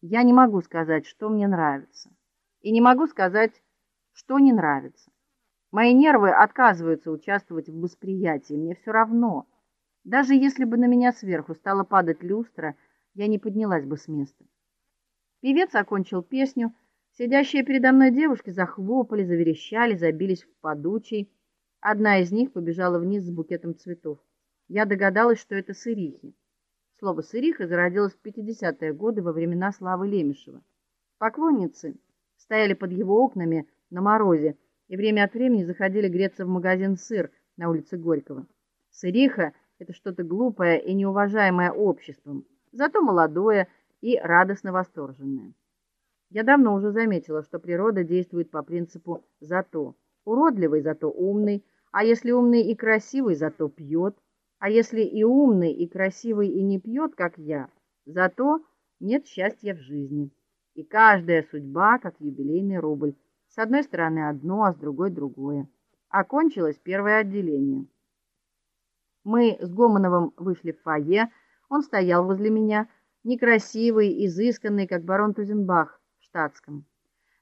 Я не могу сказать, что мне нравится, и не могу сказать, что не нравится. Мои нервы отказываются участвовать в восприятии, мне все равно. Даже если бы на меня сверху стала падать люстра, я не поднялась бы с места. Певец окончил песню, сидящие передо мной девушки захлопали, заверещали, забились в подучий. Одна из них побежала вниз с букетом цветов. Я догадалась, что это сырихи. Слово сыриха зародилось в 50-е годы во времена Славы Лемешева. Поклонницы стояли под его окнами на морозе и время от времени заходили греться в магазин сыр на улице Горького. Сыриха это что-то глупое и неуважаемое обществом, зато молодое и радостно восторженное. Я давно уже заметила, что природа действует по принципу зато уродливый, зато умный, а если умный и красивый, зато пьет. А если и умный, и красивый, и не пьет, как я, зато нет счастья в жизни. И каждая судьба, как юбилейный рубль. С одной стороны одно, а с другой другое. Окончилось первое отделение. Мы с Гомоновым вышли в фойе. Он стоял возле меня, некрасивый, изысканный, как барон Тузенбах в штатском.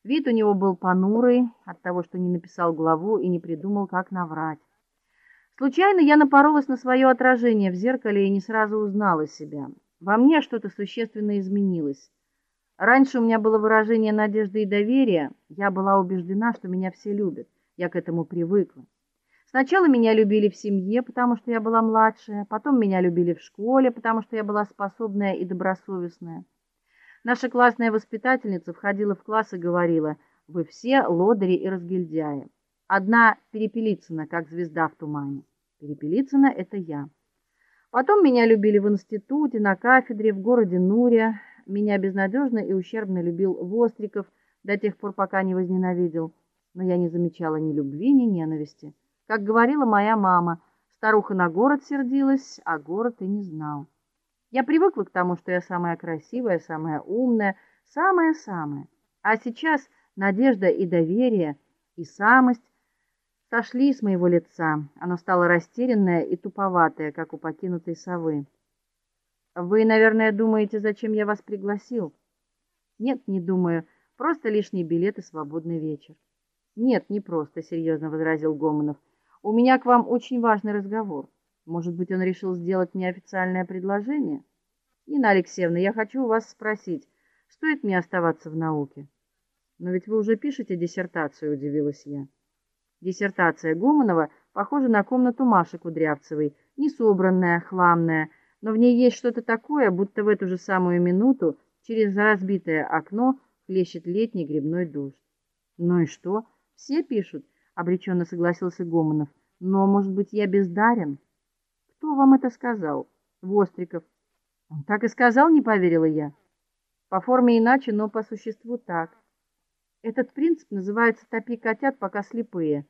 Вид у него был понурый от того, что не написал главу и не придумал, как наврать. Случайно я напоролась на свое отражение в зеркале и не сразу узнала себя. Во мне что-то существенно изменилось. Раньше у меня было выражение надежды и доверия. Я была убеждена, что меня все любят. Я к этому привыкла. Сначала меня любили в семье, потому что я была младшая, потом меня любили в школе, потому что я была способная и добросовестная. Наша классная воспитательница входила в класс и говорила: "Вы все лодыри и разгильдяи". Одна Перепелицына, как звезда в тумане. Перепелицына это я. Потом меня любили в институте, на кафедре, в городе Нуре. Меня безнадежно и ущербно любил Востриков до тех пор, пока не возненавидел. Но я не замечала ни любви, ни ненависти. Как говорила моя мама, старуха на город сердилась, а город и не знал. Я привыкла к тому, что я самая красивая, самая умная, самая-самая. А сейчас надежда и доверие, и самость сошли с моего лица. Оно стало растерянное и туповатое, как у покинутой совы. Вы, наверное, думаете, зачем я вас пригласил? Нет, не думаю. Просто лишний билет и свободный вечер. Нет, не просто, серьезно возразил Гомонов. У меня к вам очень важный разговор. Может быть, он решил сделать мне официальное предложение? Нина Алексеевна, я хочу у вас спросить, стоит мне оставаться в науке? Но ведь вы уже пишете диссертацию, удивилась я. Диссертация Гомонова похожа на комнату Маши Кудрявцевой, не собранная, хламная, но в ней есть что-то такое, будто в эту же самую минуту через разбитое окно хлещет летний грибной дождь. Ну и что? Все пишут, обреченно согласился Гомонов. Но, может быть, я бездарен? Кто вам это сказал? Востриков. Он так и сказал, не поверила я. По форме иначе, но по существу так. Этот принцип называется топи котят, пока слепые.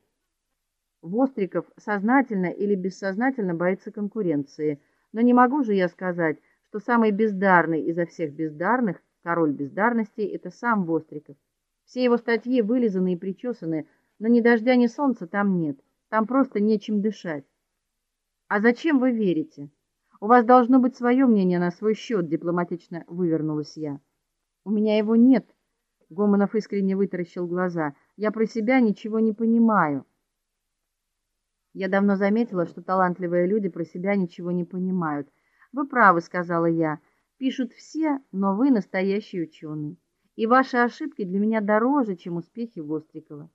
Востриков сознательно или бессознательно боится конкуренции. Но не могу же я сказать, что самый бездарный изо всех бездарных, король бездарности это сам Востриков. Все его статьи вылизаны и причесаны, но ни дождя, ни солнца там нет. Там просто нечем дышать. А зачем вы верите? У вас должно быть свое мнение на свой счет», — дипломатично вывернулась я. У меня его нет. Гомонов искренне вытаращил глаза. Я про себя ничего не понимаю. Я давно заметила, что талантливые люди про себя ничего не понимают. Вы правы, сказала я. Пишут все, но вы настоящий ученый. И ваши ошибки для меня дороже, чем успехи Вострикова.